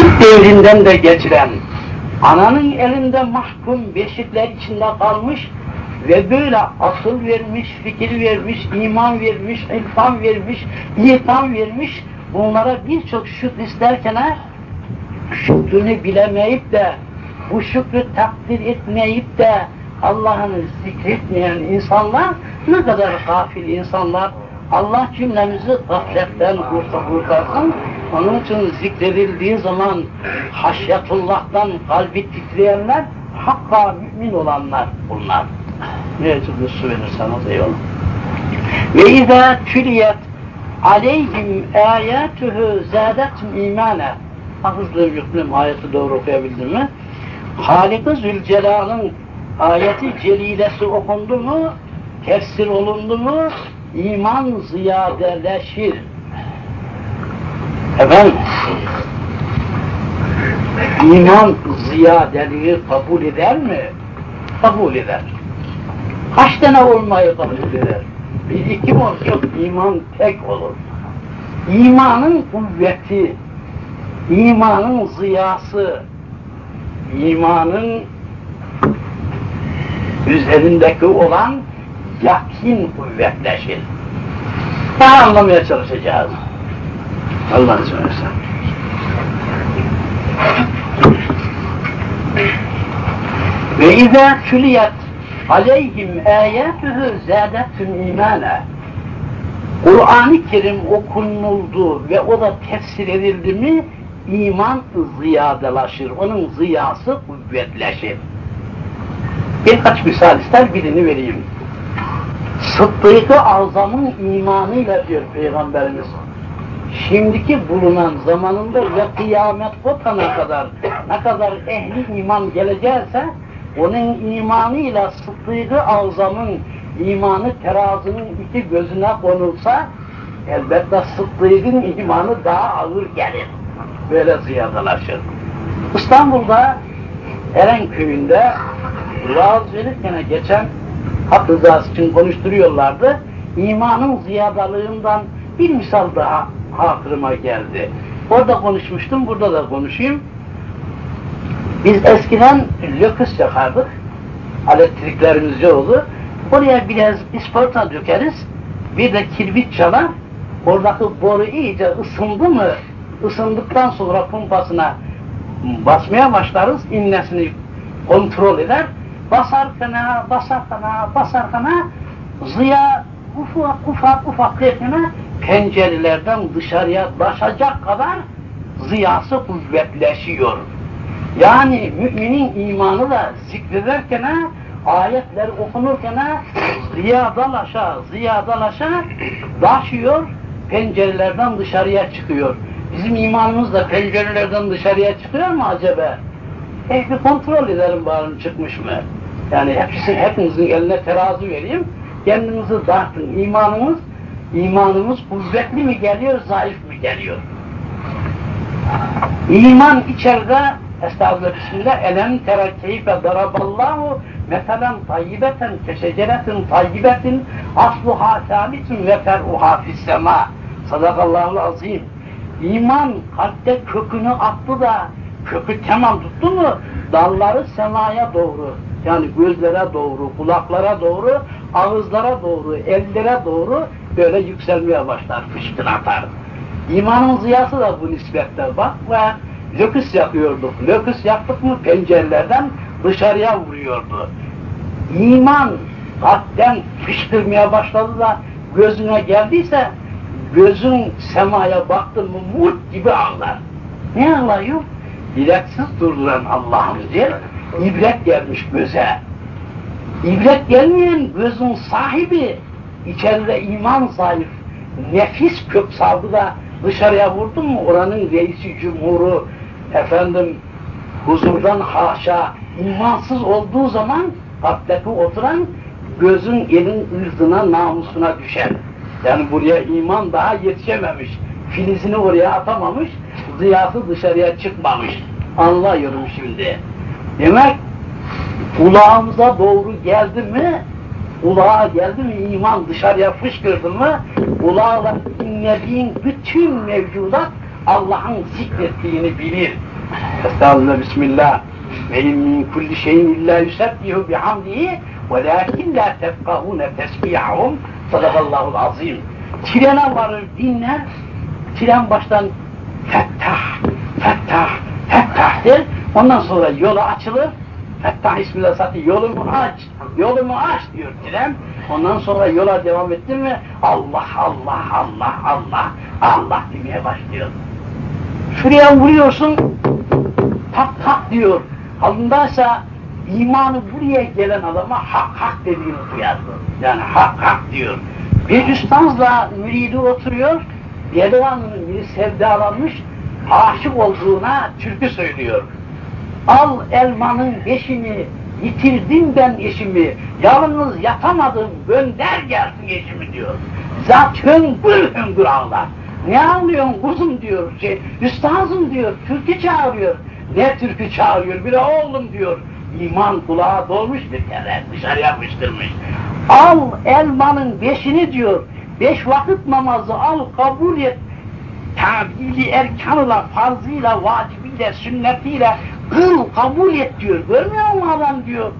süt devrinden de geçiren, ananın elinde mahkum beşikler içinde kalmış ve böyle asıl vermiş, fikir vermiş, iman vermiş, ilfam vermiş, itam vermiş, bunlara birçok şükür isterken şükrünü bilemeyip de, bu şükrü takdir etmeyip de Allah'ını zikretmeyen insanlar ne kadar gafil insanlar. Allah cümlemizi gafletten kurtarsın. Onun için zikredildiği zaman haşyetullah'tan kalbi titreyenler hakka mümin olanlar bunlar. Ne çıktı su verirsen o da yol. Ve izâ tüliyet aleyhim âyâtuhu zâdetum imâne. Hafızlığım yüklüm ayeti doğru okuyabildim mi? Halik-i Zülcelal'ın ayeti celilesi okundu mu, tefsir olundu mu, iman ziyadeleşir. Efendim, iman ziyadeliği kabul eder mi? Kabul eder. Kaç tane olmayı kabul eder? Bir iki olacak, iman tek olur. İmanın kuvveti, imanın ziyası, imanın üzerindeki olan yakin kuvvetleşir. Daha anlamaya çalışacağız. Allah'ın izniyle. Ve izâ küliyet aleyhim âyâtuhu zâdetun imâne. Kur'an-ı Kerim okunuldu ve o da tefsir edildi mi iman ziyadelaşır. Onun ziyası kuvvetleşir. Birkaç misal ister birini vereyim. Sıddık-ı Azam'ın imanıyla diyor Peygamberimiz. Şimdiki bulunan zamanında ve kıyamet kopana kadar ne kadar ehli iman gelecekse onun imanıyla Sıddık-ı Azam'ın imanı terazının iki gözüne konulsa elbette Sıddık'ın imanı daha ağır gelir. Böyle ziyadalaşır. İstanbul'da Eren köyünde vaaz verirken geçen hak rızası için konuşturuyorlardı. İmanın ziyadalığından bir misal daha hatırıma geldi. Orada konuşmuştum, burada da konuşayım. Biz eskiden löküs yakardık. Elektriklerimiz yoktu. Oraya biraz isparta dökeriz. Bir de kirbit çalar. Oradaki boru iyice ısındı mı, ısındıktan sonra pumpasına basmaya başlarız. innesini kontrol eder. Basar fena, basar fena, basar fena. Ziya ufak ufak ufak derken pencerelerden dışarıya taşacak kadar ziyası kuvvetleşiyor. Yani müminin imanı da zikrederken ayetler okunurken ziyadalaşa, ziyadalaşa taşıyor, pencerelerden dışarıya çıkıyor. Bizim imanımız da pencerelerden dışarıya çıkıyor mu acaba? E bir kontrol edelim bari çıkmış mı? Yani hepsinin, hepinizin eline terazi vereyim. Kendinizi dartın. İmanımız, imanımız kuvvetli mi geliyor, zayıf mı geliyor? İman içeride Estağfurullah Bismillah elem tere keyfe daraballahu meselen tayyibeten keşeceretin tayyibetin asluha sabitin ve fer'uha fissema sadakallahu azim İman kalpte kökünü attı da kökü tamam tuttu mu dalları semaya doğru yani gözlere doğru, kulaklara doğru, ağızlara doğru, ellere doğru böyle yükselmeye başlar, fışkın atar. İmanın ziyası da bu nispette bak ve löküs yakıyorduk. Löküs yaktık mı pencerelerden dışarıya vuruyordu. İman kalpten fışkırmaya başladı da gözüne geldiyse gözün semaya baktın mı mut gibi ağlar. Ne ağlıyor? Bileksiz durduran Allah'ım diye ibret gelmiş göze. İbret gelmeyen gözün sahibi, içeride iman zayıf, nefis kök saldı da dışarıya vurdun mu oranın reisi cumhuru, efendim huzurdan haşa, imansız olduğu zaman kalpteki oturan gözün elin ırzına, namusuna düşer. Yani buraya iman daha yetişememiş, filizini oraya atamamış, ziyası dışarıya çıkmamış. Anlıyorum şimdi. Demek kulağımıza doğru geldi mi, kulağa geldi mi iman dışarıya fışkırdı mı, kulağla dinlediğin bütün mevcudat Allah'ın zikrettiğini bilir. Estağfurullah, Bismillah. Ve in min kulli şeyin illa yusebbihu bihamdihi velakin la tefkahune tesbihahum sadakallahul azim. Trene varır dinler, tren baştan fettah, fettah, fettah der, ondan sonra yola açılır, Fettah ismiyle satı yolumu aç, yolumu aç diyor tren. Ondan sonra yola devam ettin mi Allah, Allah, Allah, Allah, Allah demeye başlıyor. Şuraya vuruyorsun, tak tak diyor. Halındaysa imanı buraya gelen adama hak hak dediğini duyarsın. Yani hak hak diyor. Bir üstazla müridi oturuyor, delikanlının biri sevdalanmış, aşık olduğuna türkü söylüyor. Al elmanın beşini, yitirdim ben eşimi, yalnız yatamadım, gönder gelsin eşimi diyor. Zat hüngür hüngür ağlar. Ne ağlıyorsun kuzum diyor, şey, üstazım diyor, türkü çağırıyor. Ne türkü çağırıyor, bir oğlum diyor. İman kulağa dolmuş bir kere, dışarıya fıştırmış. Al elmanın beşini diyor, beş vakit namazı al kabul et. Tabili erkanıyla, farzıyla, vacibiyle, sünnetiyle kıl, kabul et diyor. Görmüyor musun adam diyor.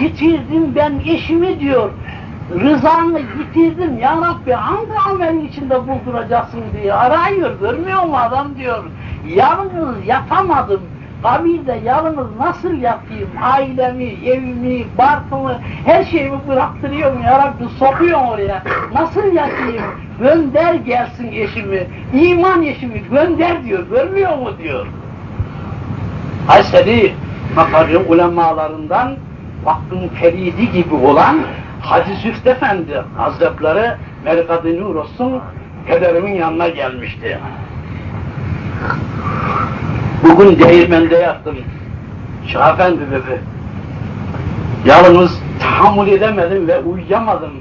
Yitirdim ben eşimi diyor. Rızanı yitirdim ya Rabbi hangi amelin içinde bulduracaksın diye arıyor. Görmüyor musun adam diyor. Yalnız yatamadım. Kabirde yalnız nasıl yatayım? Ailemi, evimi, barkımı, her şeyimi bıraktırıyorum ya Rabbi sokuyorum oraya. Nasıl yatayım? Gönder gelsin eşimi, iman eşimi gönder diyor. Görmüyor mu diyor. Hayseli makarrım ulemalarından Vakfın feridi gibi olan Hacı Züft Efendi Hazretleri Merkad-ı Nur olsun pederimin yanına gelmişti. Bugün değirmende yattım. Şah Efendi dedi. Yalnız tahammül edemedim ve uyuyamadım.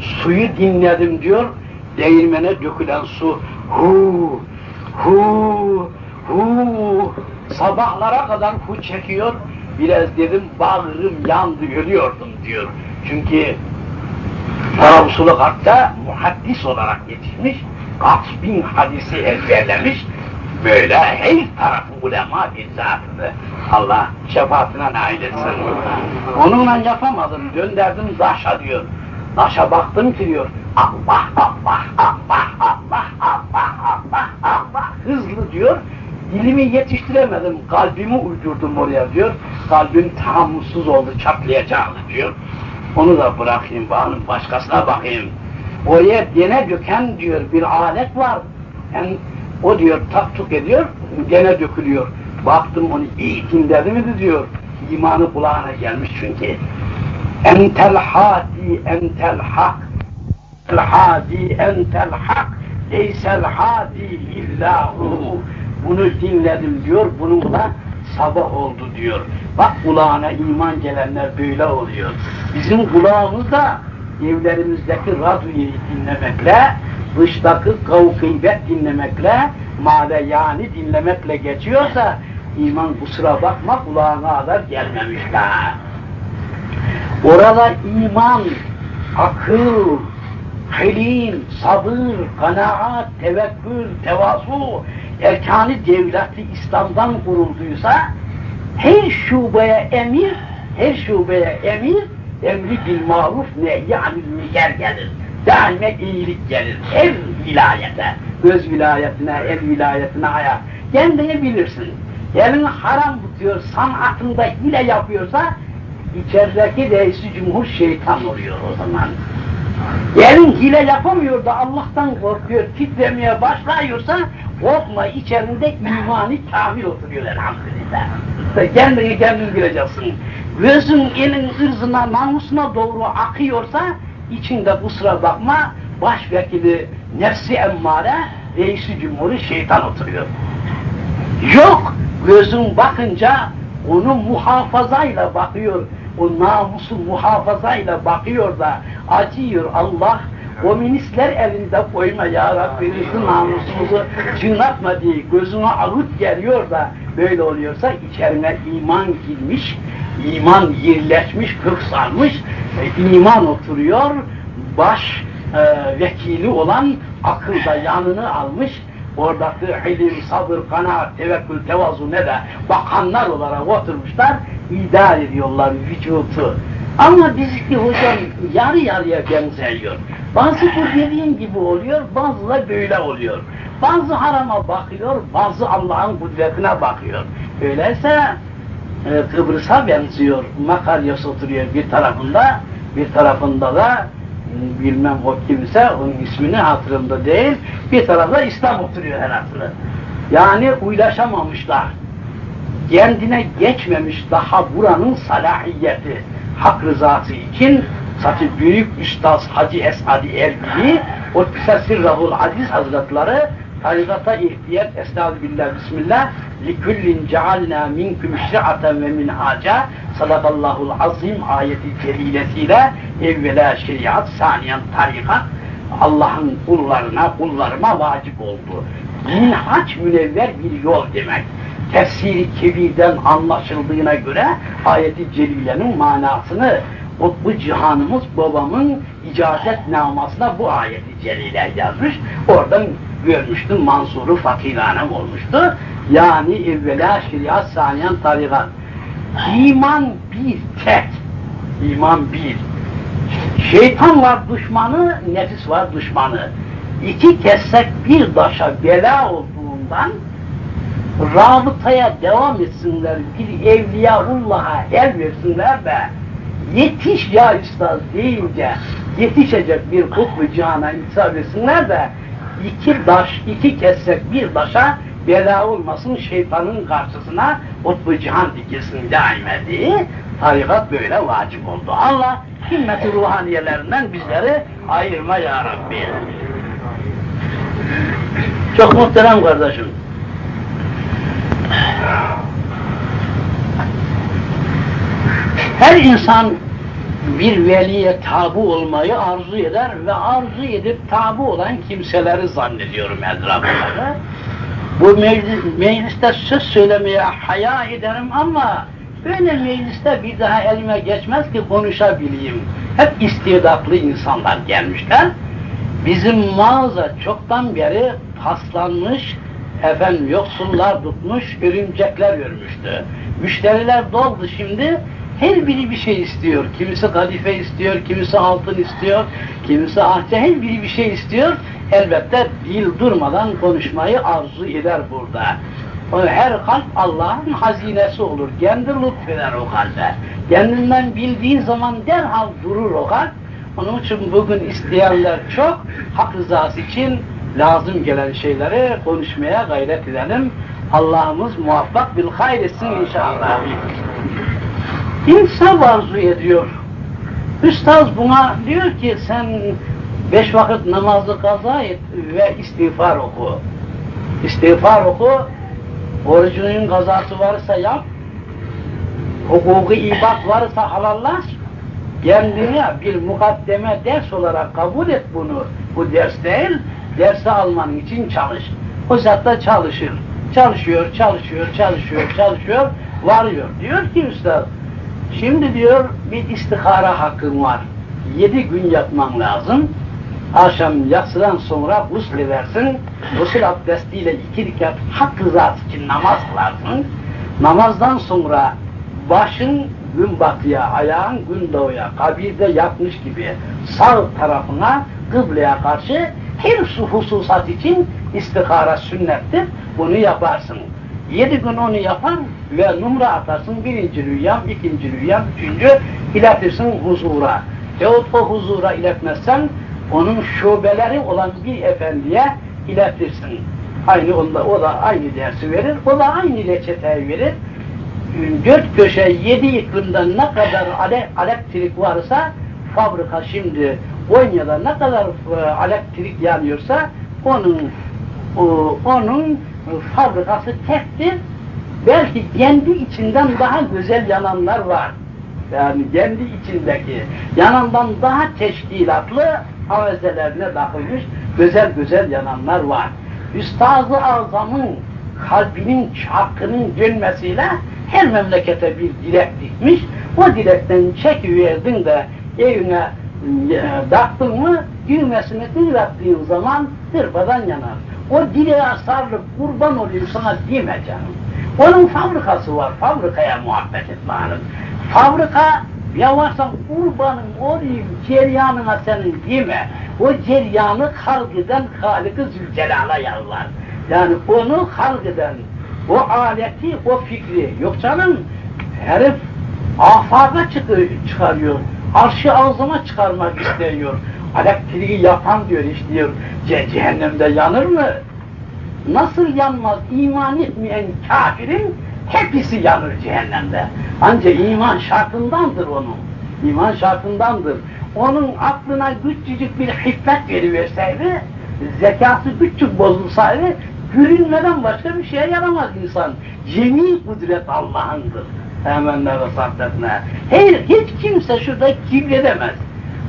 Suyu dinledim diyor. Değirmene dökülen su. Hu, Sabahlara kadar hu çekiyor. Biraz dedim bağrım yandı ölüyordum diyor. Çünkü Tarabsuluk Hak'ta muhaddis olarak yetişmiş. Kaç bin hadisi ezberlemiş. Böyle her tarafı ulema bir zatını Allah şefaatine nail etsin. Onunla yapamadım. Gönderdim Daş'a diyor. Daş'a baktım ki diyor. Allah Allah Allah Allah Allah Allah Allah hızlı diyor. Dilimi yetiştiremedim, kalbimi uydurdum oraya diyor. Kalbim tahammülsüz oldu, çatlayacaktı diyor. Onu da bırakayım, bağım başkasına bakayım. Oraya dene döken diyor bir alet var. Yani o diyor taktuk ediyor, gene dökülüyor. Baktım onu iyi dinledi mi diyor. İmanı kulağına gelmiş çünkü. Entel hadi entel hak. Entel hadi entel hak. Leysel hadi illahu. Bunu dinledim diyor, bununla sabah oldu diyor. Bak kulağına iman gelenler böyle oluyor. Bizim kulağımız da evlerimizdeki radyoyu dinlemekle, dıştaki kavkıybet dinlemekle, male yani dinlemekle geçiyorsa, iman kusura bakma kulağına kadar gelmemiş daha. Orada iman, akıl, hilim, sabır, kanaat, tevekkül, tevazu, erkanı devleti İslam'dan kurulduysa, her şubeye emir, her şubeye emir, emri bil maruf nehyanil müker gelir. Daime iyilik gelir. Her vilayete, göz vilayetine, el vilayetine ayak. Kendini bilirsin. Elin haram tutuyor, sanatında hile yapıyorsa, içerideki reisi cumhur şeytan oluyor o zaman. Elin hile yapamıyor da Allah'tan korkuyor, titremeye başlıyorsa, korkma içerisinde imani kamil oturuyor elhamdülillah. Kendini kendin bileceksin. Gözün elin ırzına, namusuna doğru akıyorsa, içinde kusura bakma, başvekili nefsi emmare, reisi cumhuru şeytan oturuyor. Yok, gözün bakınca onu muhafazayla bakıyor, o namusu muhafazayla bakıyor da acıyor Allah, o minisler elinde koyma ya Rabbi, bizim namusumuzu çiğnatma diye gözüne ağıt geliyor da böyle oluyorsa içerine iman girmiş, iman yerleşmiş, kök e, iman oturuyor, baş e, vekili olan akılda yanını almış, oradaki hilim, sabır, kanaat, tevekkül, tevazu ne de bakanlar olarak oturmuşlar, idare ediyorlar vücutu. Ama bizimki hocam yarı yarıya benziyor. Bazı bu dediğin gibi oluyor, bazı da böyle oluyor. Bazı harama bakıyor, bazı Allah'ın kudretine bakıyor. Öyleyse e, Kıbrıs'a benziyor. Makaryos oturuyor bir tarafında, bir tarafında da bilmem o kimse, onun ismini hatırımda değil, bir tarafta İslam oturuyor herhalde. Yani uylaşamamışlar. Kendine geçmemiş daha buranın salahiyeti, hak rızası için Zaten büyük üstaz Hacı Esadi Erbil'i, o kısa sirrahul aziz hazretleri tarikata ihtiyat estağfirullah bismillah likullin cealna minkum şi'aten ve minhaca sadakallahul azim ayeti celilesiyle evvela şeriat saniyen tarikat Allah'ın kullarına kullarıma vacip oldu. Minhaç münevver bir yol demek. Tefsiri kebirden anlaşıldığına göre ayeti celilenin manasını Kutbu Cihanımız babamın icazet namasına bu ayeti celile yazmış. Oradan görmüştüm Mansur'u fakirane olmuştu. Yani evvela şeriat saniyen tarikat. İman bir tek. İman bir. Şeytan var düşmanı, nefis var düşmanı. İki kessek bir daşa bela olduğundan rabıtaya devam etsinler, bir evliyaullah'a el versinler de yetiş ya üstad deyince yetişecek bir kutlu cihana intisap etsinler de iki daş, iki kessek bir daşa bela olmasın şeytanın karşısına kutlu cihan dikilsin daime tarikat böyle vacip oldu. Allah himmeti ruhaniyelerinden bizleri ayırma ya Rabbi. Çok muhterem kardeşim. Her insan bir veliye tabu olmayı arzu eder ve arzu edip tabu olan kimseleri zannediyorum etrafımda. Bu meclis, mecliste söz söylemeye haya ederim ama böyle mecliste bir daha elime geçmez ki konuşabileyim. Hep istidatlı insanlar gelmişler. Bizim mağaza çoktan beri paslanmış, efendim yoksullar tutmuş, örümcekler örmüştü. Müşteriler doldu şimdi, her biri bir şey istiyor. Kimisi kadife istiyor, kimisi altın istiyor, kimisi ahçe, her biri bir şey istiyor. Elbette dil durmadan konuşmayı arzu eder burada. O her kalp Allah'ın hazinesi olur. Kendi lütfeder o kalbe. Kendinden bildiğin zaman derhal durur o kalp. Onun için bugün isteyenler çok, hak rızası için lazım gelen şeyleri konuşmaya gayret edelim. Allah'ımız muvaffak bil hayr etsin inşallah. İnsaf arzu ediyor. Üstaz buna diyor ki sen beş vakit namazı kaza et ve istiğfar oku. İstiğfar oku, orucunun kazası varsa yap, hukuku ibad varsa halallaş, kendine bir mukaddeme ders olarak kabul et bunu. Bu ders değil, dersi alman için çalış. O zatta çalışır. Çalışıyor, çalışıyor, çalışıyor, çalışıyor, varıyor. Diyor ki üstad, şimdi diyor bir istihara hakkın var. Yedi gün yatman lazım. Akşam yatsıdan sonra gusül edersin. Gusül abdestiyle iki rekat hak rızası için namaz kılarsın. Namazdan sonra başın gün batıya, ayağın gün doğuya, kabirde yatmış gibi sağ tarafına kıbleye karşı her hususat için istihara sünnettir. Bunu yaparsın. Yedi gün onu yapar ve numara atarsın. Birinci rüyam, ikinci rüyam, üçüncü iletirsin huzura. Yahut o huzura iletmezsen onun şubeleri olan bir efendiye iletirsin. Aynı onda, o da aynı dersi verir, o da aynı reçeteyi verir. Dört köşe, yedi iklimde ne kadar elektrik varsa fabrika şimdi Konya'da ne kadar e, elektrik yanıyorsa onun o, onun fabrikası tektir. Belki kendi içinden daha güzel yananlar var. Yani kendi içindeki yanandan daha teşkilatlı avezelerine takılmış güzel güzel yananlar var. Üstaz-ı Azam'ın kalbinin çarkının dönmesiyle her memlekete bir dilek dikmiş. O dilekten çekiverdin de evine taktın mı düğmesini tıklattığın zaman hırpadan yanar. o direğe sarılıp kurban olayım sana deme. Onun fabrikası var, fabrikaya muhabbet et. Fabrika yavaştan kurbanın olayım ceryanına senin deme. O ceryanı halk eden Halık-ı Zülcelal'a yalvar. Yani onu halk eden, o aleti, o fikri. Yok canım, herif afaka çıkıyor, çıkarıyor. Arşı ağzıma çıkarmak istiyor. Elektriği yapan diyor iş diyor. Ce cehennemde yanır mı? Nasıl yanmaz? İman etmeyen kafirin hepsi yanır cehennemde. Ancak iman şartındandır onun. İman şartındandır. Onun aklına küçücük bir hikmet veriverseydi, zekası küçük bozulsaydı, görünmeden başka bir şeye yaramaz insan. Cemi kudret Allah'ındır. Hemen ve saddetne. Hayır, hiç kimse şurada kibredemez.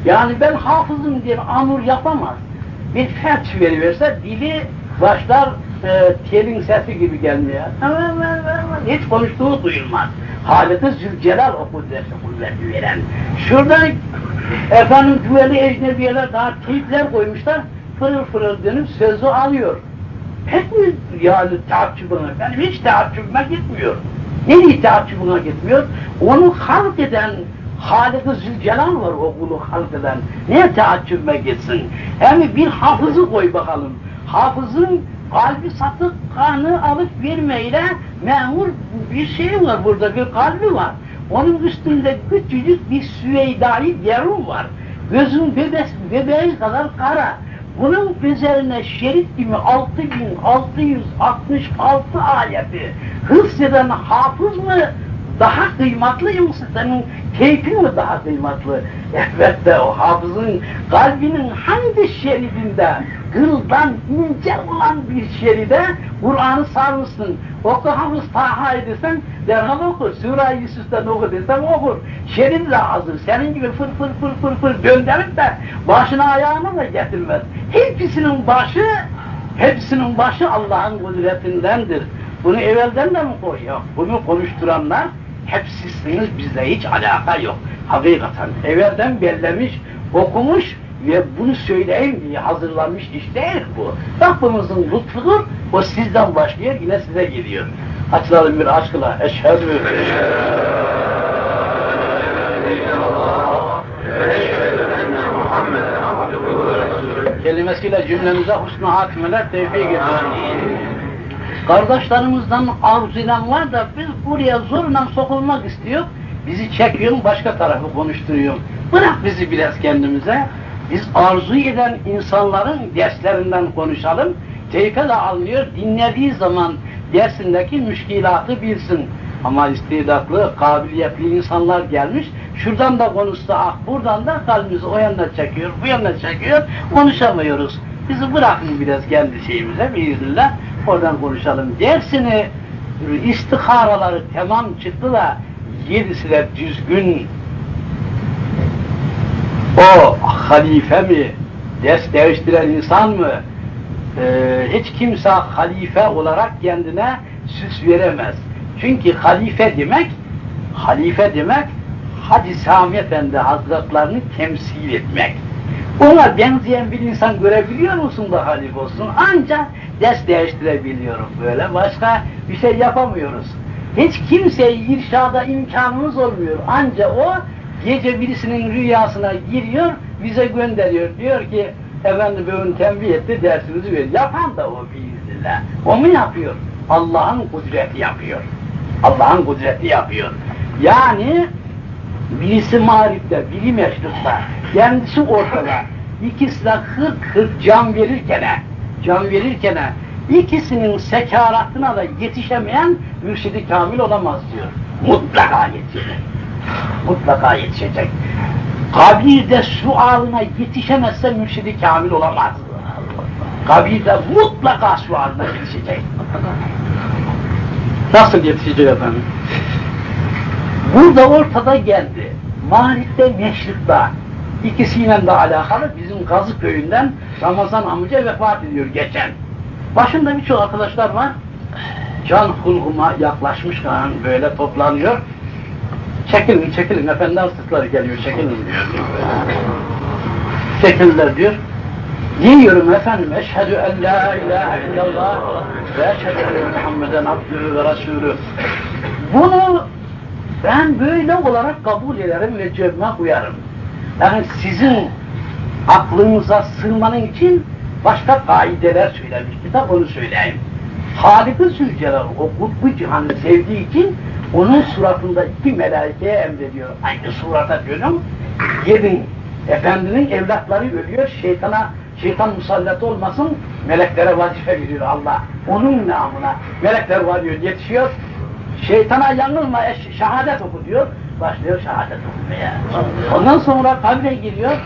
Yani ben hafızım diye amur yapamaz. Bir felç veriverse dili başlar e, telin sesi gibi gelmeye. Hiç konuştuğu duyulmaz. Halit-i Zülcelal o kudreti kuvveti veren. Şurada efendim güveli ecnebiyeler daha teypler koymuşlar. Fırıl fırıl dönüp sözü alıyor. Pek mi yani taaccübüne? Benim hiç taaccübüme gitmiyor. Nereye taaccübüne gitmiyor? Onu halk eden Halik-i Zülcelal var o kulu halk eden. Niye taaccübüme gitsin? Hem bir hafızı koy bakalım. Hafızın kalbi satık kanı alıp vermeyle memur bir şey var burada bir kalbi var. Onun üstünde küçücük bir süveydai yarım var. Gözün bebes, bebeği kadar kara. Bunun üzerine şerit gibi 6666 ayeti hıfzeden hafız mı daha kıymetli yoksa senin keyfin mi daha kıymetli? Elbette o hafızın kalbinin hangi şeridinde kıldan ince olan bir şeride Kur'an'ı sarmışsın. Oku hafız Taha edilsen derhal okur. Sura-i Yusuf'tan oku desem okur. Şerid de hazır. Senin gibi fır fır fır fır fır gönderip de başına ayağına da getirmez. Hepsinin başı hepsinin başı Allah'ın kudretindendir. Bunu evvelden de mi koyuyor? Bunu konuşturanlar hepsisiniz bizde hiç alaka yok. Hakikaten evvelden bellemiş, okumuş ve bunu söyleyeyim diye hazırlanmış iş değil bu. Rabbimizin lütfudur, o sizden başlıyor, yine size geliyor. Açılalım bir aşkla. Eşhedü. Kelimesiyle cümlemize husnu hatimeler tevfik etsin. Kardeşlerimizden arzu eden var da biz buraya zorla sokulmak istiyor. Bizi çekiyor, başka tarafı konuşturuyor. Bırak bizi biraz kendimize. Biz arzu eden insanların derslerinden konuşalım. Keyfe de almıyor, dinlediği zaman dersindeki müşkilatı bilsin. Ama istidatlı, kabiliyetli insanlar gelmiş, şuradan da konuşsa ah, buradan da kalbimizi o yana çekiyor, bu yana çekiyor, konuşamıyoruz. Bizi bırakın biraz kendi şeyimize biiznillah, oradan konuşalım. Dersini, istiharaları tamam çıktı da, yedisi de düzgün o halife mi, ders değiştiren insan mı, ee, hiç kimse halife olarak kendine süs veremez. Çünkü halife demek, halife demek, Hacı Sami Efendi Hazretlerini temsil etmek. Ona benzeyen bir insan görebiliyor musun da halife olsun? Ancak ders değiştirebiliyorum böyle. Başka bir şey yapamıyoruz. Hiç kimseyi irşada imkanımız olmuyor. Ancak o gece birisinin rüyasına giriyor, bize gönderiyor. Diyor ki, efendim bugün tembih etti, dersinizi ver. Yapan da o biiznillah. O mu yapıyor? Allah'ın kudreti yapıyor. Allah'ın kudreti yapıyor. Yani birisi marifte, biri meşrutta, kendisi ortada. İkisi de hırk hırk can verirken, can verirken ikisinin sekaratına da yetişemeyen mürşidi kamil olamaz diyor. Mutlaka yetişecek. Mutlaka yetişecek. Kabirde sualına yetişemezse mürşidi kamil olamaz. Kabirde mutlaka sualına yetişecek. Nasıl yetişecek efendim? Burada ortada geldi. Marif'te, Meşrik'ta. İkisiyle de alakalı bizim Gazı köyünden Ramazan amca vefat ediyor geçen. Başında birçok arkadaşlar var. Can hulguma yaklaşmış kan böyle toplanıyor. Çekilin, çekilin, efendi sırtları geliyor, çekilin diyor. Çekildiler diyor. Diyorum efendim, eşhedü en la ilahe illallah ve eşhedü enne Muhammeden abdühü ve resulü. Bunu ben böyle olarak kabul ederim ve cebime koyarım. Yani sizin aklınıza sığmanın için başka kaideler söylemiş. Kitap onu söyleyeyim. Halik-i Zülcelal o kutbu cihanı sevdiği için onun suratında iki melaikeye emrediyor. Aynı surata diyorum. Yedin Efendinin evlatları ölüyor. Şeytana şeytan musallat olmasın. Meleklere vazife veriyor Allah. Onun namına. Melekler varıyor, yetişiyor. Şeytana yanılma, şehadet oku diyor. Başlıyor şehadet okumaya. Ondan sonra kabre giriyor.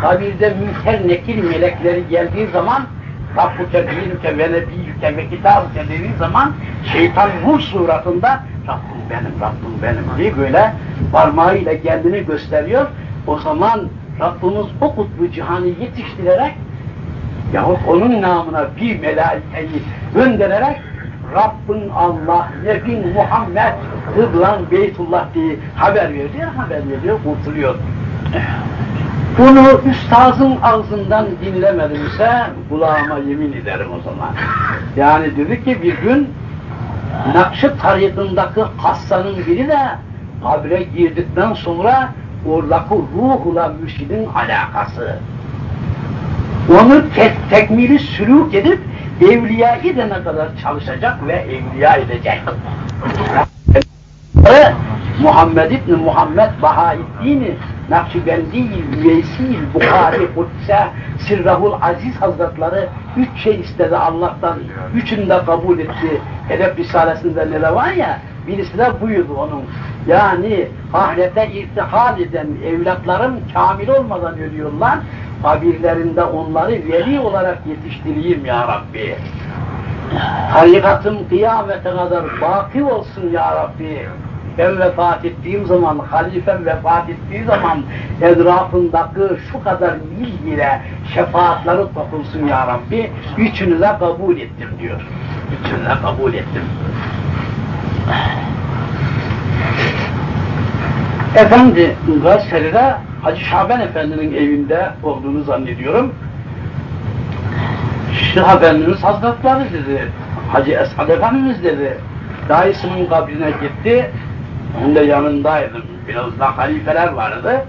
Kabirde münker nekil melekleri geldiği zaman Rabbuke dinüke ve nebiyyüke ve kitabüke dediği zaman şeytan bu suratında Rabbim benim, Rabbim benim diye böyle parmağıyla kendini gösteriyor. O zaman Rabbimiz o kutbu cihanı yetiştirerek yahut onun namına bir melaikeyi göndererek Rabbin Allah, Nebin Muhammed, Kıblan Beytullah diye haber veriyor, haber veriyor, kurtuluyor. Bunu üstazın ağzından dinlemedimse kulağıma yemin ederim o zaman. Yani dedi ki bir gün Nakşi tarikindaki hassanın biri de kabre girdikten sonra oradaki ruhla mürşidin alakası. Onu tek, tekmili sülük edip evliya edene kadar çalışacak ve evliya edecek. Muhammed İbni Muhammed Bahaiddin'i Nakşibendi, Üveysi, Bukhari, Kudüs'e, Sirrahul Aziz Hazretleri üç şey istedi Allah'tan. Üçünü de kabul etti. Edep Risalesi'nde ne var ya, birisi de buydu onun. Yani ahirete irtihal eden evlatlarım kamil olmadan ölüyorlar. Kabirlerinde onları veli olarak yetiştireyim ya Rabbi. Tarikatım kıyamete kadar baki olsun ya Rabbi ben vefat ettiğim zaman, halifem vefat ettiği zaman etrafındaki şu kadar mil ile şefaatleri dokunsun ya Rabbi, üçünü de kabul ettim diyor. Üçünü de kabul ettim. Efendi Gayseri'de Hacı Şaban Efendi'nin evinde olduğunu zannediyorum. Şah Efendimiz Hazretleri dedi, Hacı Esad Efendimiz dedi, dayısının kabrine gitti, ben de yanındaydım. Biraz da halifeler vardı.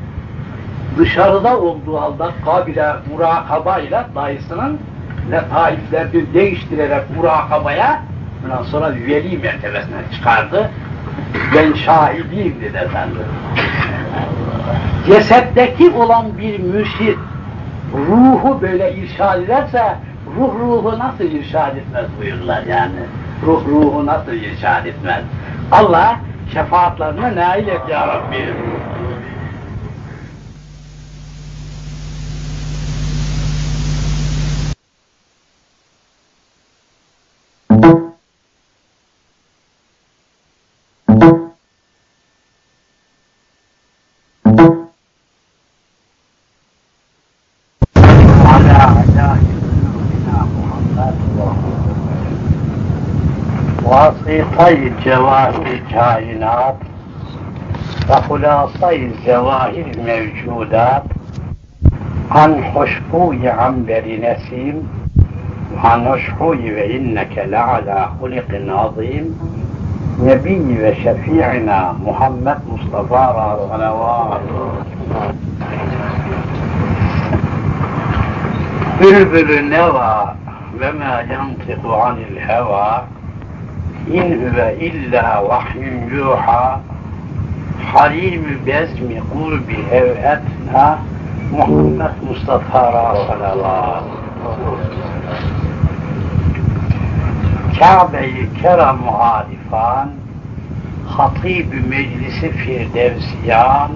Dışarıda olduğu halde kabile murakabayla dayısının letaiflerini değiştirerek murakabaya ondan sonra veli mertebesine çıkardı. Ben şahidiyim dedi efendim. Cesetteki olan bir mürşid ruhu böyle irşad ederse ruh ruhu nasıl irşad etmez buyurlar yani. Ruh ruhu nasıl irşad etmez. Allah şefaatlerine nail et ya Rabbi. تعصيقي جواهر الكائنات وخلاصي الزواهر الموجودات عن خشبوي عنبر نسيم وعن خشبوي وإنك لعلى خلق عظيم نبي وشفيعنا محمد مصطفى صلوات. بلبل النوى وما ينطق عن الهوى. إن هو إلا وحي يوحى حليم بزم قرب هوأتنا محمد مصطفى صلى الله. كعبة الكرم عارفان خطيب مجلس فردوسيان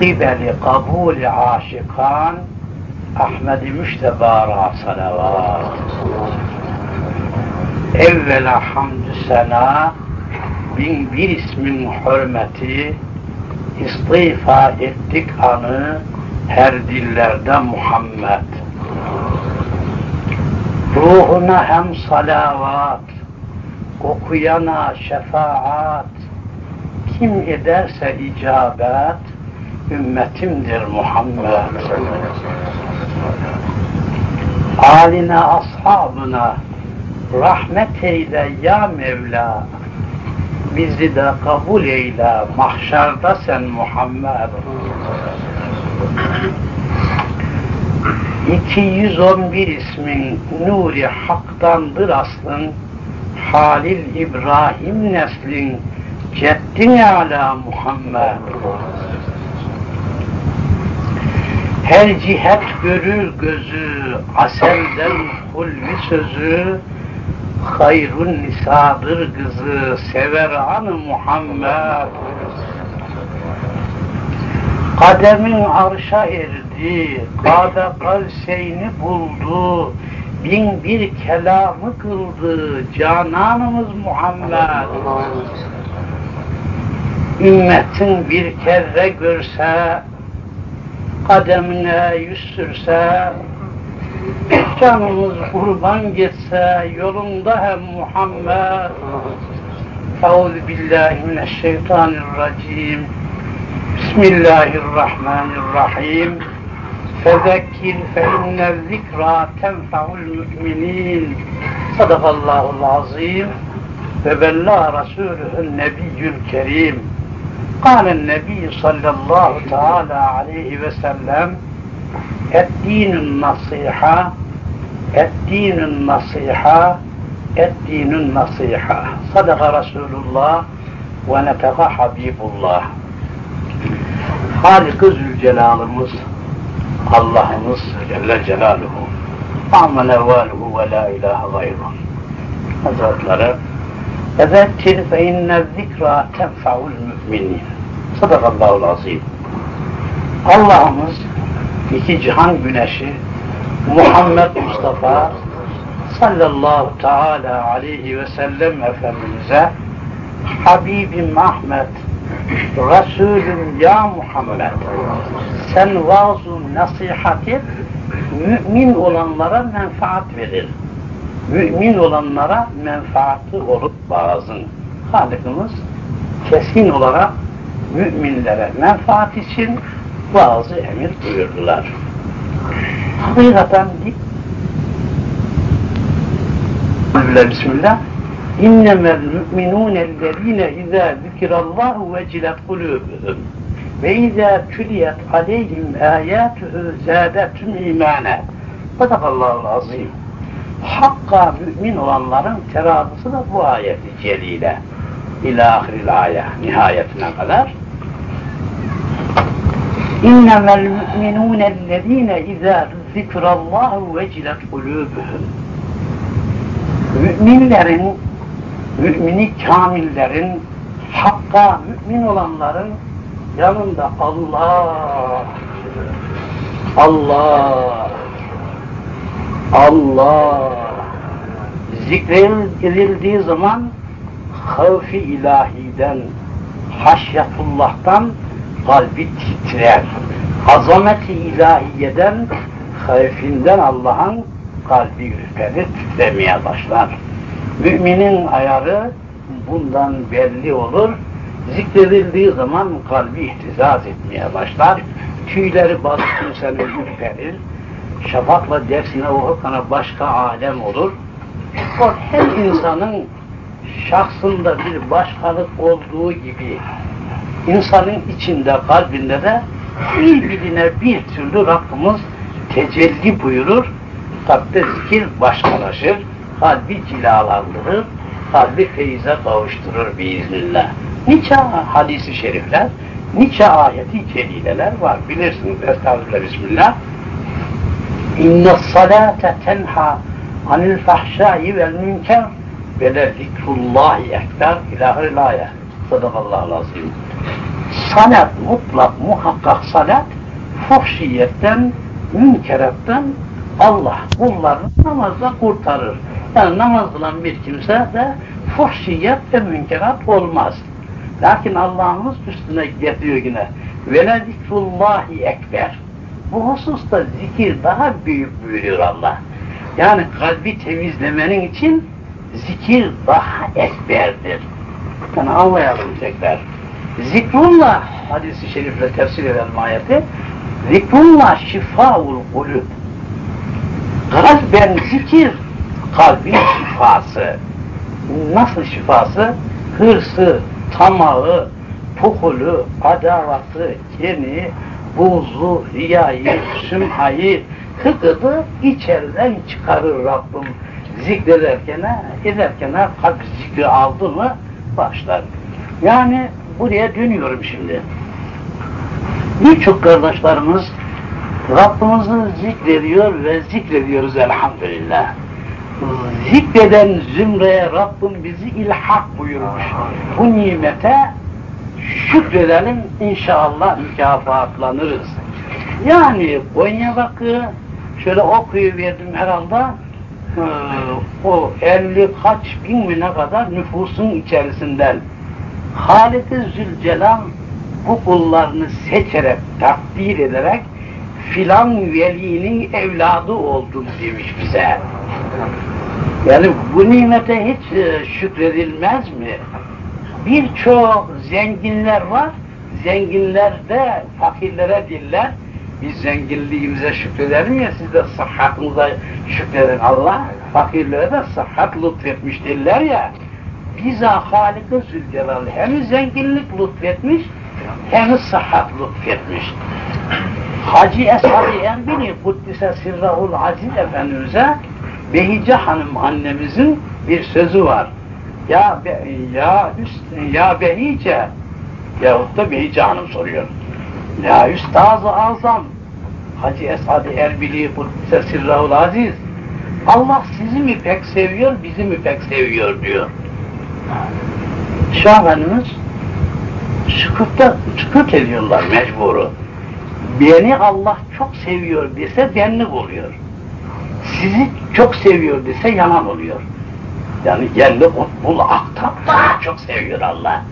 قبل قبول عاشقان أحمد مجتبى صلوات الله. Evvela hamdü sena bin bir ismin hürmeti istifa ettik anı her dillerde Muhammed. Ruhuna hem salavat okuyana şefaat kim ederse icabet ümmetimdir Muhammed. Haline ashabına rahmet eyle ya Mevla. Bizi de kabul eyle. Mahşerde sen Muhammed. 211 ismin nuri haktandır aslın. Halil İbrahim neslin. Ceddin ala Muhammed. Her cihet görür gözü aselden hulvi sözü hayrun nisadır kızı sever anı Muhammed. Kademin arşa erdi kade kalseyni buldu bin bir kelamı kıldı cananımız Muhammed. Ümmetin bir kere görse kademine yüz sürse canımız kurban geçse yolunda hem Muhammed Euzu billahi mineşşeytanirracim Bismillahirrahmanirrahim Fezekkir fe inne zikra tenfa'ul müminin Sadakallahul azim ve bella Resulühün nebiyyül kerim قال النبي صلى الله تعالى عليه وسلم Eddinün nasiha Eddinün nasiha Eddinün nasiha. Sadaka Resulullah ve neteka Habibullah. Halik-i Zülcelal'ımız Allah'ımız Celle Celaluhu. Ammel evveluhu ve la ilahe gayrun. Hazretleri Ezettir fe inne zikra tenfa'ul müminin. Sadakallahu azim. Allah'ımız iki cihan güneşi Muhammed Mustafa sallallahu teala aleyhi ve sellem Efendimiz'e Habibim Ahmet Resulüm ya Muhammed sen vaaz-ı nasihat et mümin olanlara menfaat verir. Mümin olanlara menfaatı olup vaazın Halikimiz kesin olarak müminlere menfaat için vaazı emir buyurdular. Hakikaten Bismillah İnnemel müminûnellezîne izâ zikirallâhu vecilet kulûbuhum ve izâ tüliyet aleyhim âyâtuhu zâdetum imâne. Sadakallâhu azim. Hakka mümin olanların terazısı da bu ayeti celile. İlâhiril âye, nihayetine kadar. İnnemel müminûnellezîne izâ zikrallâhu vecilet kulûbuhum. Müminlerin, mümini kamillerin, hakka mümin olanların yanında Allah, Allah, Allah zikredildiği zaman havfi ilahiden, haşyetullah'tan kalbi titrer. Azameti ilahiyeden, havfinden Allah'ın kalbi ürperir, titremeye başlar. Müminin ayarı bundan belli olur. Zikredildiği zaman kalbi ihtizaz etmeye başlar. Tüyleri bazı kimsenin ürperir. Şafakla dersine okurken başka alem olur. O her insanın şahsında bir başkalık olduğu gibi insanın içinde, kalbinde de birbirine bir türlü Rabbimiz tecelli buyurur. Kalpte zikir başkalaşır, kalbi cilalandırır, kalbi feyize kavuşturur biiznillah. Nice hadisi şerifler, nice ayeti celileler var. Bilirsiniz, estağfurullah, bismillah. İnne salate tenha anil fahşai vel münker ve le zikrullahi ekber ilahir ayet. Sadakallahu azim. Salat mutlak muhakkak salat fuhşiyetten, münkeretten Allah kullarını namazla kurtarır. Yani namaz kılan bir kimse de fuhşiyet ve münkerat olmaz. Lakin Allah'ımız üstüne getiriyor yine. Zikrullahi ekber. Bu hususta zikir daha büyük buyuruyor Allah. Yani kalbi temizlemenin için zikir daha ekberdir. Yani anlayalım tekrar. Zikrullah hadisi şerifle tefsir eden ayeti zikrullah şifaul kulüp Kalben zikir, kalbin şifası. Nasıl şifası? Hırsı, tamağı, pukulu, adavatı, kini, buzu, riyayı, sümhayı, hıkıdı içeriden çıkarır Rabbim. Zikrederken, ederken kalp zikri aldı mı başlar. Yani buraya dönüyorum şimdi. Birçok kardeşlerimiz Rabbimizi zikrediyor ve zikrediyoruz elhamdülillah. Zikreden zümreye Rabbim bizi ilhak buyurmuş. Bu nimete şükredelim inşallah mükafatlanırız. Yani Konya bakı şöyle okuyuverdim herhalde ee, o 50 kaç bin mi ne kadar nüfusun içerisinden Halik-i Zülcelal bu kullarını seçerek, takdir ederek filan velinin evladı oldun demiş bize. Yani bu nimete hiç e, şükredilmez mi? Birçok zenginler var, zenginler de fakirlere diller, biz zenginliğimize şükredelim ya siz de sıhhatınıza şükredin Allah fakirlere de sıhhat lütfetmiş diller ya bize Halık-ı Zülcelal hem zenginlik lütfetmiş hem sıhhat lütfetmiş Hacı Eshab-ı Erbili Kuddise Sirrahul Aziz Efendimiz'e Behice Hanım annemizin bir sözü var. Ya be, ya ya Behice yahut da Behice Hanım soruyor. Ya Üstaz-ı Azam Hacı Esad-ı Erbili Kuddise Sirrahul Aziz Allah sizi mi pek seviyor, bizi mi pek seviyor diyor. Şah Efendimiz sükutta, sükut ediyorlar mecburu. Beni Allah çok seviyor dese benlik oluyor. Sizi çok seviyor dese yalan oluyor. Yani kendi kutbul aktap daha çok seviyor Allah.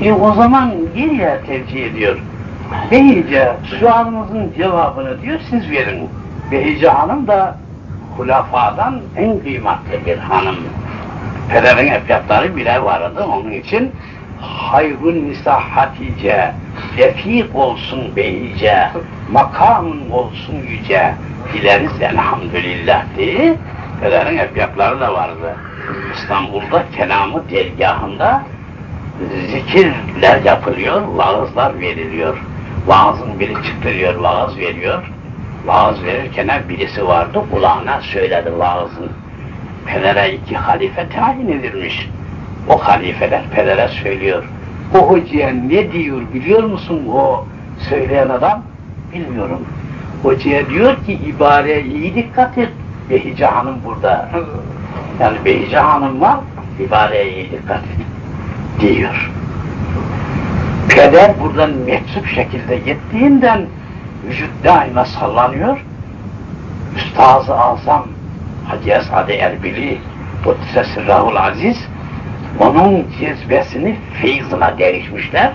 E o zaman geriye tercih ediyor. Behice sualımızın cevabını diyor siz verin. Behice Hanım da hulafadan en kıymetli bir hanım. Pederin efyatları bile vardı onun için hayrun nisa hatice refik olsun behice makamın olsun yüce dileriz elhamdülillah diye pederin efyatları da vardı. İstanbul'da kelamı dergahında zikirler yapılıyor, vaazlar veriliyor. Vaazın biri çıktırıyor, vaaz veriyor. Vaaz verirken birisi vardı, kulağına söyledi vaazın. Pedere iki halife tayin edilmiş. O halifeler pedere söylüyor. O hocaya ne diyor biliyor musun o söyleyen adam? Bilmiyorum. Hocaya diyor ki ibareye iyi dikkat et. Behice Hanım burada. Yani Behice Hanım var, ibareye iyi dikkat et. Diyor. Peder buradan mektup şekilde gittiğinden vücut daima sallanıyor. Üstaz-ı Azam Hacı Esad-ı Erbili Kuddise Sirrahul Aziz onun cezbesini feyzına derişmişler.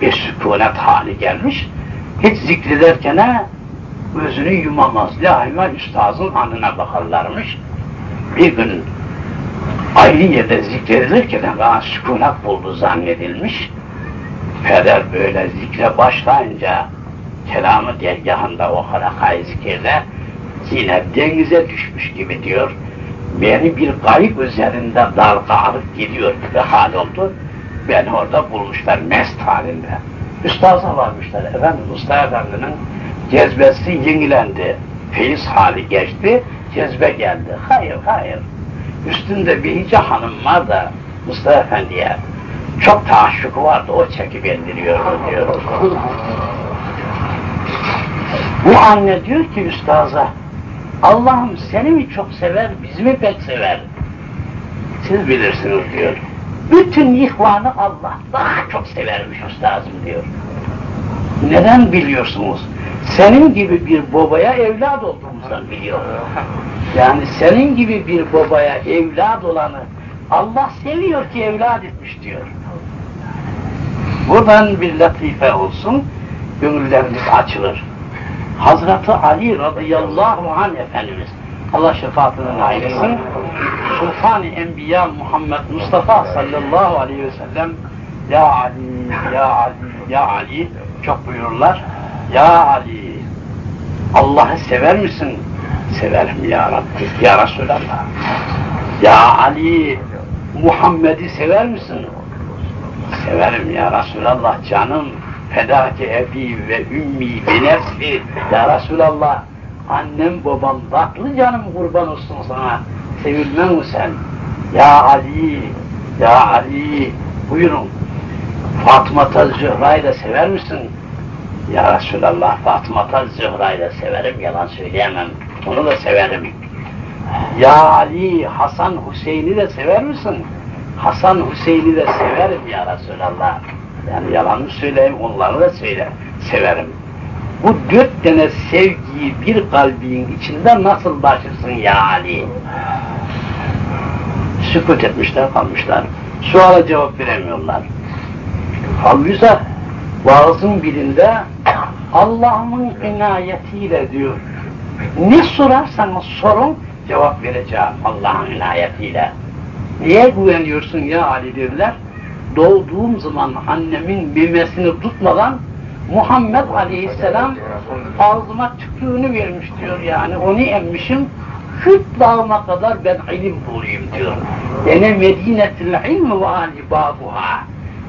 Bir sükunet hali gelmiş. Hiç zikrederken gözünü yumamaz. Daima üstazın anına bakarlarmış. Bir gün ayrı yerde zikredilirken daha sükunet buldu zannedilmiş. Peder böyle zikre başlayınca kelamı dergahında o halakayı zikirde yine denize düşmüş gibi diyor. Beni bir kayık üzerinde dalga alıp gidiyor gibi hal oldu. Beni orada bulmuşlar mest halinde. Üstaza varmışlar. Efendim Usta Efendi'nin cezbesi yenilendi. Feyiz hali geçti. Cezbe geldi. Hayır hayır. Üstünde bir hice hanım var da Mustafa Efendi'ye çok taşşuku vardı. O çekip indiriyordu diyor. Bu anne diyor ki üstaza Allah'ım seni mi çok sever, bizi mi pek sever? Siz bilirsiniz diyor. Bütün ihvanı Allah daha çok severmiş üstazım diyor. Neden biliyorsunuz? Senin gibi bir babaya evlat olduğumuzdan biliyor. Yani senin gibi bir babaya evlat olanı Allah seviyor ki evlat etmiş diyor. Buradan bir latife olsun, gönüllerimiz açılır. Hazreti Ali radıyallahu anh Efendimiz Allah şefaatine nail etsin. Sultan-ı Enbiya Muhammed Mustafa sallallahu aleyhi ve sellem Ya Ali, Ya Ali, Ya Ali çok buyururlar. Ya Ali Allah'ı sever misin? Severim ya Rabbi, ya Resulallah. Ya Ali, Muhammed'i sever misin? Severim ya Resulallah canım. Fedaki ebi ve ümmi ve nefsi. Ya Resulallah, annem babam tatlı canım kurban olsun sana. Sevilmem mi sen? Ya Ali, ya Ali, buyurun. Fatıma Zühra'yı da sever misin? Ya Resulallah, Fatıma Zühra'yı da severim, yalan söyleyemem. Onu da severim. Ya Ali, Hasan Hüseyin'i de sever misin? Hasan Hüseyin'i de severim ya Resulallah. Yani yalan mı söyleyeyim, onları da söyle, severim. Bu dört tane sevgiyi bir kalbin içinde nasıl taşırsın ya Ali? Sükut etmişler, kalmışlar. Suala cevap veremiyorlar. Halbuki vaazın birinde Allah'ın inayetiyle diyor. Ne sorarsanız sorun, cevap vereceğim Allah'ın inayetiyle. Niye güveniyorsun ya Ali dediler. Doğduğum zaman annemin memesini tutmadan Muhammed Aleyhisselam ağzıma tükrüğünü vermiş diyor yani. Onu emmişim, hütlağıma kadar ben ilim bulayım diyor. Ene medinetül ilmi ve alibabuha.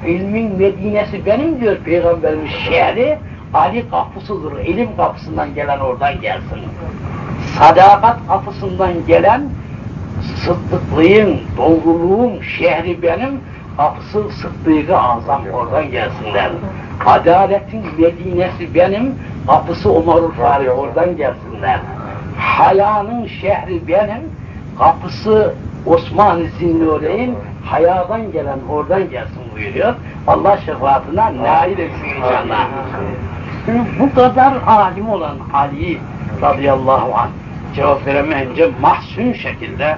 İlmin medinesi benim diyor Peygamberimiz şehri, Ali kapısıdır. İlim kapısından gelen oradan gelsin. Sadakat kapısından gelen sıddıklığın, doğruluğun şehri benim, kapısı sıddıkı azam oradan gelsinler. Adaletin medinesi benim, kapısı Umarul Fari oradan gelsinler. Hayanın şehri benim, kapısı Osman-ı Zinnureyn, hayadan gelen oradan gelsin buyuruyor. Allah şefaatine nail etsin inşallah. Bu kadar alim olan Ali radıyallahu anh cevap veremeyince mahzun şekilde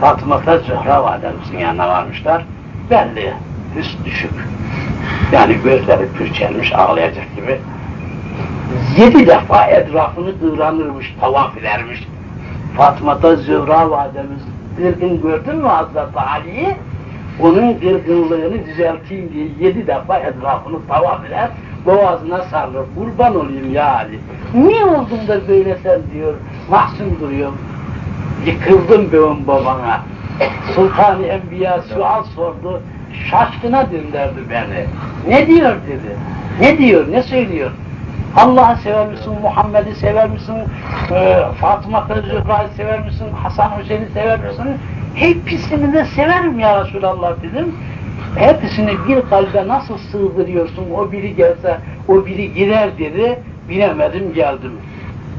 Fatıma'ta Zühra validemizin yanına varmışlar. Belli, üst düşük. Yani gözleri pürçelmiş, ağlayacak gibi. Yedi defa etrafını kıvranırmış, tavaf edermiş. Fatıma'ta Zühra validemiz kırgın gördün mü Hazreti Ali'yi? Onun kırgınlığını düzelteyim diye yedi defa etrafını tavaf eder, boğazına sarılır. Kurban olayım ya Ali. Niye oldun da böyle sen diyor, mahzun duruyor. Yıkıldım benim babana. Sultan-ı Enbiya sual sordu, şaşkına döndürdü beni. Ne diyor dedi. Ne diyor, ne söylüyor? Allah'ı sever misin, Muhammed'i sever misin, e, Fatıma Zühra'yı sever misin, Hasan Hüseyin'i sever misin? Hepsini de severim ya Resulallah dedim. Hepsini bir kalbe nasıl sığdırıyorsun, o biri gelse, o biri girer dedi, bilemedim geldim.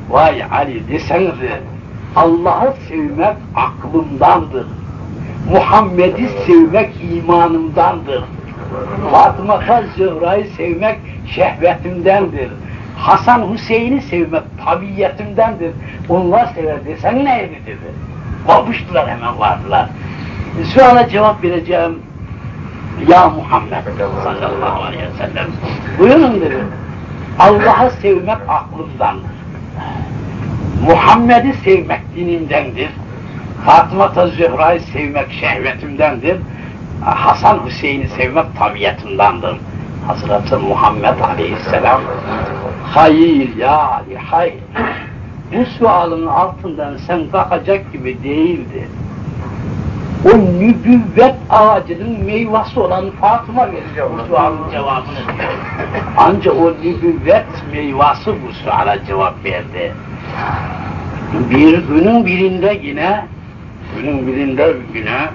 Vay Ali desenize, Allah'ı sevmek aklımdandır. Muhammed'i sevmek imanımdandır. Fatıma Zühra'yı sevmek şehvetimdendir. Hasan Hüseyin'i sevmek tabiiyetimdendir. Onlar sever desen neydi dedi. Kopuştular hemen vardılar. Suala cevap vereceğim. Ya Muhammed sallallahu aleyhi ve sellem. Buyurun dedi. Allah'ı sevmek aklımdandır. Muhammed'i sevmek dinimdendir. Fatıma Zühra'yı sevmek şehvetimdendir. Hasan Hüseyin'i sevmek tabiatımdandır. Hazreti Muhammed Aleyhisselam hayır ya Ali hayır. Bu sualın altından sen kalkacak gibi değildi. O nübüvvet ağacının meyvası olan Fatıma verecek bu sualın cevabını. Ancak o nübüvvet meyvası bu suala cevap verdi. Bir günün birinde yine, günün birinde yine,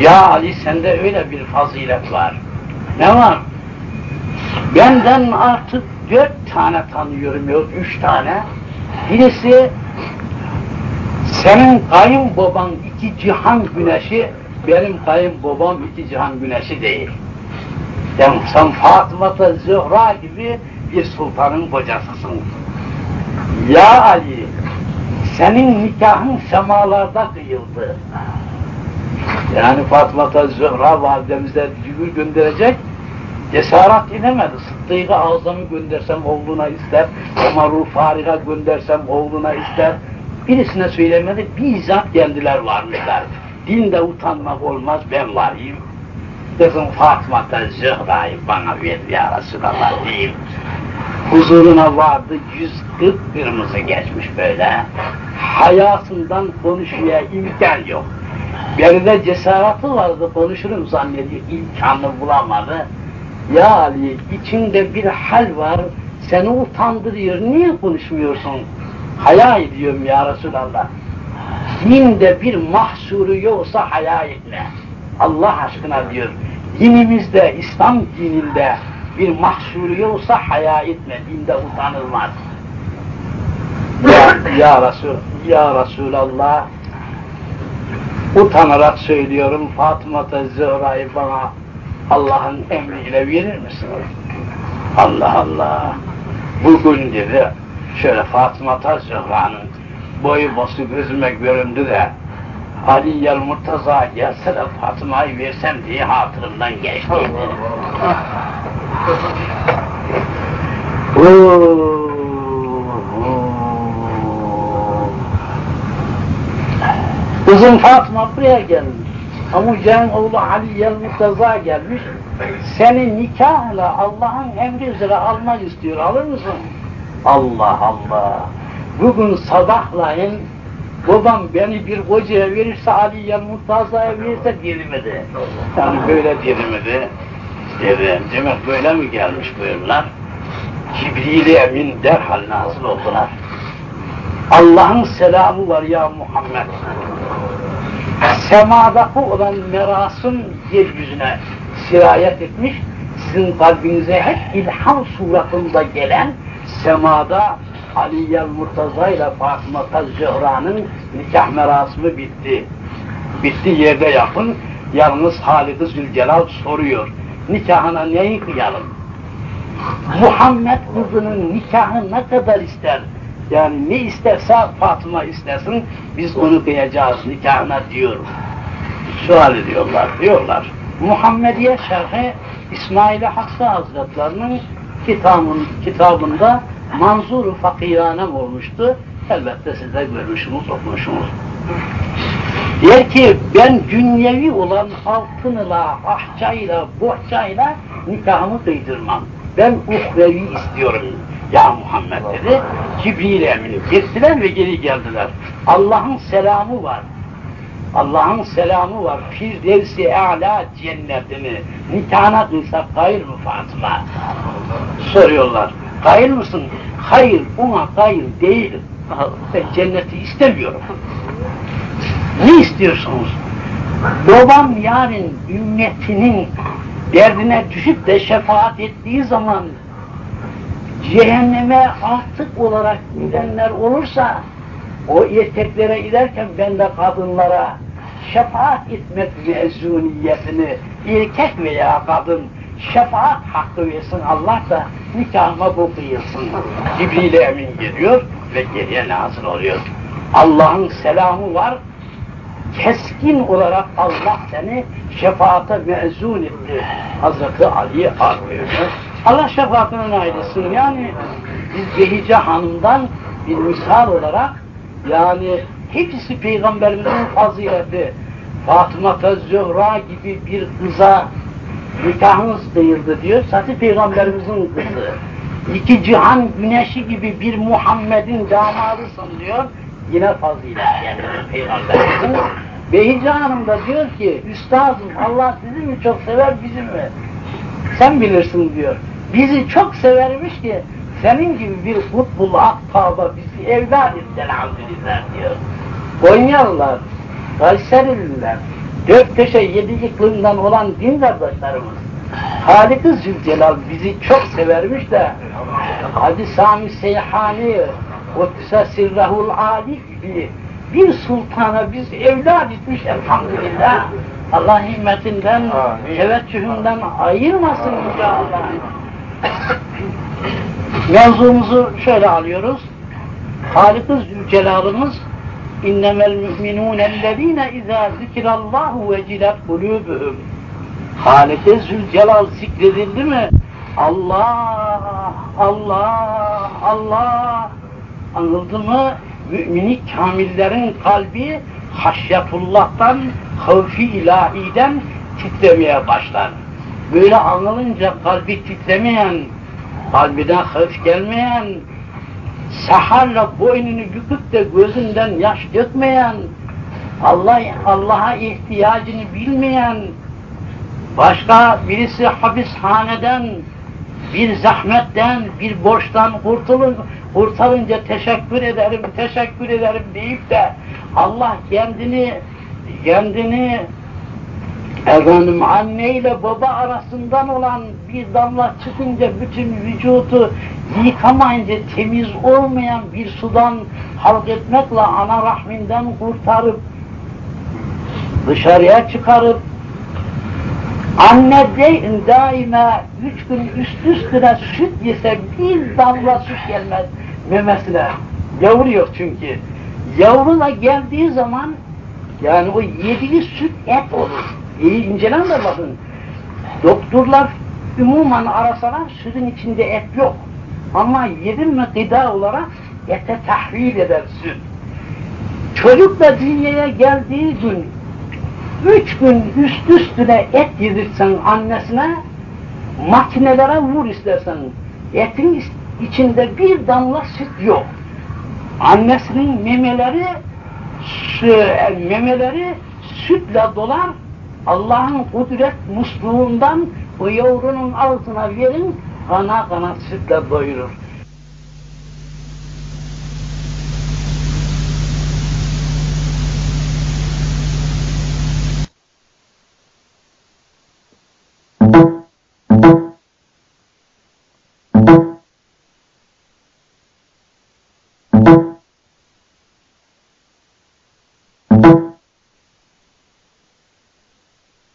ya Ali sende öyle bir fazilet var. Ne var? Benden artık dört tane tanıyorum yok, üç tane. Birisi senin kayınbaban iki cihan güneşi, benim kayınbabam iki cihan güneşi değil. Yani sen Fatıma'da Zühra gibi bir sultanın kocasısın. Ya Ali, senin nikahın semalarda kıyıldı. Yani Fatma Zühra validemize cübür gönderecek, cesaret inemedi. Sıddık'ı Azam'ı göndersem oğluna ister, Ömer'u Farik'a göndersem oğluna ister. Birisine söylemedi, bizzat kendiler varmışlar. Dinde utanmak olmaz, ben varayım. Dedim Fatma Zühra'yı bana ver ya Resulallah diyeyim. Huzuruna vardı, yüz kırk kırmızı geçmiş böyle. Hayatından konuşmaya imkan yok. Beride cesareti vardı, konuşurum zannediyor, imkanı bulamadı. Ya Ali, içinde bir hal var, seni utandırıyor, niye konuşmuyorsun? Haya ediyorum ya Resulallah. Dinde bir mahsuru yoksa haya etme. Allah aşkına diyor, dinimizde, İslam dininde bir mahsuru yoksa haya etme, dinde utanılmaz. Ya, ya Resul, ya Resulallah, utanarak söylüyorum Fatıma Zöhra'yı bana Allah'ın emriyle verir misin? Allah Allah. Bugün dedi, şöyle Fatıma Zöhra'nın boyu bosu gözüme göründü de Ali Yel Murtaza gelse de Fatıma'yı versem diye hatırımdan geçti. Kızım Fatıma buraya gelmiş. Abu Cehil'in oğlu Ali Yel Murtaza gelmiş. Seni nikahla Allah'ın emri üzere almak istiyor. Alır mısın? Allah Allah. Bugün sabahlayın babam beni bir kocaya verirse Ali Yel Murtaza'ya verirse dirimidi. Yani böyle dirimidi. Dedim, demek böyle mi gelmiş buyurlar? Cibril-i Emin derhal nazil oldular. Allah'ın selamı var ya Muhammed. Semadaki olan merasım yeryüzüne sirayet etmiş. Sizin kalbinize hep ilham suratında gelen semada Ali Yel Murtaza ile Fatıma Zöhra'nın nikah merasimi bitti. Bitti yerde yapın. Yalnız Halid-i Zülcelal soruyor. Nikahına neyi kıyalım? Muhammed kızının nikahı ne kadar ister? Yani ne isterse Fatıma istersin, biz onu kıyacağız nikahına diyor. Sual ediyorlar, diyorlar. Muhammediye Şerhi İsmail Hakkı Hazretlerinin kitabın, kitabında manzuru fakiranem olmuştu. Elbette siz de görmüşsünüz, okumuşsunuz. Diyor ki ben dünyevi olan altınla, ahçayla, bohçayla nikahımı kıydırmam. Ben uhrevi istiyorum ya Muhammed dedi. Cibril emini gittiler ve geri geldiler. Allah'ın selamı var. Allah'ın selamı var. Firdevsi A'la cennetini nikahına kıysak hayır mı Fatıma? Soruyorlar. Hayır mısın? Hayır, ona hayır değil. Ben cenneti istemiyorum. Ne istiyorsunuz? Babam yarın ümmetinin derdine düşüp de şefaat ettiği zaman cehenneme artık olarak gidenler olursa o erkeklere giderken ben de kadınlara şefaat etmek mezuniyetini erkek veya kadın şefaat hakkı versin Allah da nikahıma bu kıyılsın. Cibril-i Emin geliyor ve geriye nazil oluyor. Allah'ın selamı var, keskin olarak Allah seni şefaate mezun etti. Hazreti Ali'ye arıyor. Allah şefaatine nail. Yani biz Behice Hanım'dan bir misal olarak yani hepsi Peygamberimizin fazileti. Fatıma Zöhra gibi bir kıza nikahınız kıyıldı diyor. Zaten Peygamberimizin kızı. İki cihan güneşi gibi bir Muhammed'in damadısın diyor. Yine fazilet yani Peygamberimizin. Behice Hanım da diyor ki, Üstadım Allah sizi mi çok sever bizim mi? Sen bilirsin diyor. Bizi çok severmiş ki senin gibi bir kutbul akkaba bizi evlat elhamdülillah diyor. Konyalılar, Kayserililer, dört köşe yedi ikliminden olan din kardeşlerimiz, Halik-i Zülcelal bizi çok severmiş de Hadi Sami Seyhani, Kudüs'e sirrahul Ali gibi bir sultana biz evlat etmiş elhamdülillah. Allah himmetinden, teveccühünden ayırmasın inşallah. Mevzumuzu şöyle alıyoruz. Halik-i Zülcelal'ımız İnnemel mü'minûne ellezîne izâ zikirallâhu vecilet kulûbuhum Halik-i Zülcelal zikredildi mi? Allah, Allah, Allah anıldı mı? Mümini kamillerin kalbi haşyetullah'tan, havfi ilahiden titremeye başlar. Böyle anılınca kalbi titremeyen kalbine hıf gelmeyen, saharla boynunu büküp de gözünden yaş dökmeyen, Allah Allah'a ihtiyacını bilmeyen, başka birisi hapishaneden, bir zahmetten, bir borçtan kurtulun, kurtarınca teşekkür ederim, teşekkür ederim deyip de Allah kendini kendini efendim anne ile baba arasından olan bir damla çıkınca bütün vücudu yıkamayınca temiz olmayan bir sudan halk etmekle ana rahminden kurtarıp dışarıya çıkarıp anne daima üç gün üst üstüne süt yese bir damla süt gelmez memesine. Yavru yok çünkü. Yavrula geldiği zaman yani o yediği süt et olur. İyi incelen de bakın. Doktorlar umuman arasalar sütün içinde et yok. Ama yedin mi gıda olarak ete tahvil eder. Çocuk da dünyaya geldiği gün üç gün üst üstüne et yedirsen annesine makinelere vur istersen etin içinde bir damla süt yok. Annesinin memeleri memeleri sütle dolar Allah'ın kudret musluğundan o yavrunun altına verin kana kana sütle doyurur.